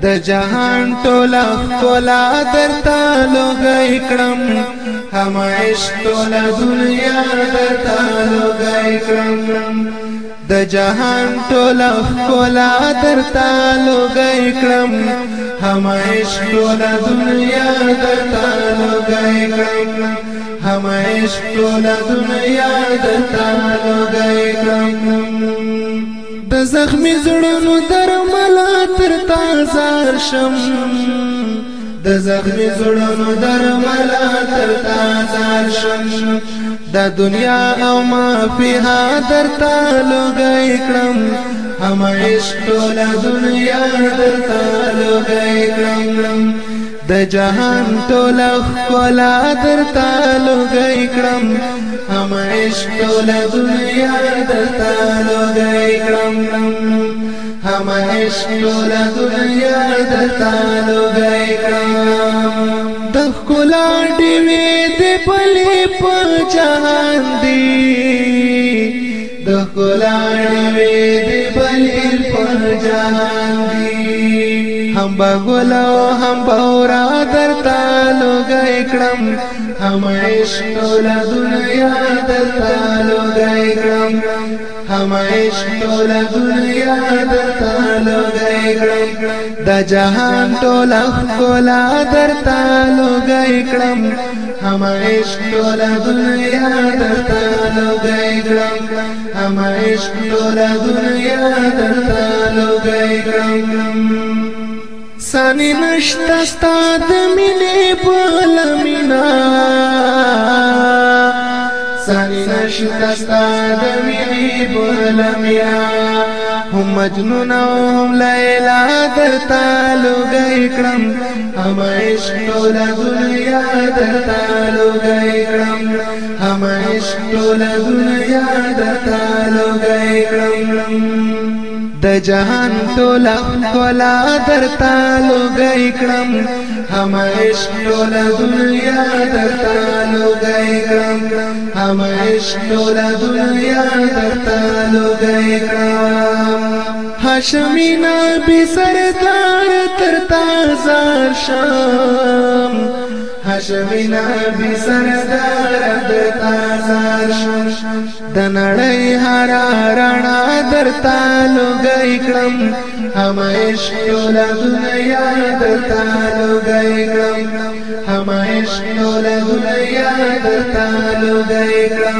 दहान टोला कोलादर तालो गाय क्रम हमाएश टोला सुन यादालो درتا لو گئی کرم कोलादर तालो गाय क्रम हमाएश टोला सुन यादालो गायम हमाए टोला सुो गाय क्रम د زخمی زړونو درمل تر تازار شم د زخمی زړونو درمل تر تازار شم د دنیا او ما فيها در تالو گئی کړم هم عشق ټول دنیا در تالو گئی کړم د جهان ټوله ښکلا درته لوګی کړم هم عشق ټوله دنیا درته لوګی کړم هم عشق ټوله دنیا درته لوګی کړم د ښکلا ډېوې د بلې په جهان دی د ښکلا ډېوې هم بغل او هم بورا درتا لوګای کړم هم عشق له دنیا درتا لوګای کړم هم عشق له دنیا درتا لوګای کړم د جهان ټول خلا درتا لوګای کړم هم عشق له دنیا درتا لوګای کړم هم عشق له دنیا درتا لوګای کړم سانی نشتا ستا د مینې بل مینا سانی نشتا ستا د مینې بل مینا هم مجنون او هم لیلا در تالو گئی هم عشق ټول دنیا در تالو گئی هم عشق ټول دنیا در تالو گئی د جهان ټولا کولا درتا لوګي کړم هم عشق ټولا دنیا درتا لوګي کړم هم عشق ټولا دنیا درتا لوګي کړم هاشمی نبی سردار ترتا زار شام شوینا بی سردا د تازار د نړۍ هر رڼا درتا لګی کړم همیش ټول دنیا درتا لګی کړم همیش ټول دنیا درتا لګی کړم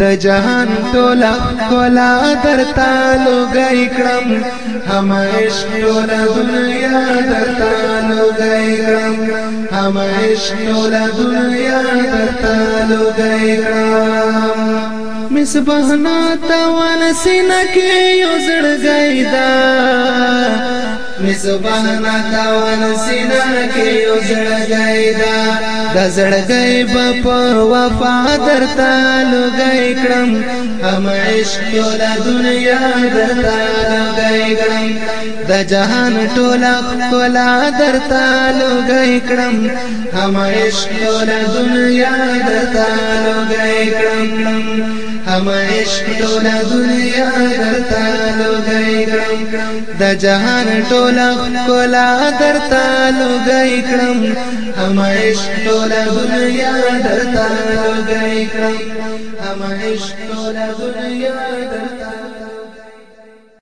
د جهان ټوله کولا درتا لوګي کړم هم عشق ټوله دنیا درتا لوګي کړم هم عشق ټوله دنیا درتا لوګي کړم مسبحنا توان سینه کې یو زړګی دا مسبحنا توان سینه کې یو زړګی دا د زړګي په وفا درته لګي کړم هم عشق ټول دنیا درته لګي کړم د جهان ټول خپل درته لګي کړم هم عشق ټول دنیا درته لګي کړم غم عشق ټوله دنیا درته لوګی کړم د جهان ټوله کولا درته لوګی کړم هم عشق ټوله دنیا درته لوګی کړم هم عشق ټوله دنیا درته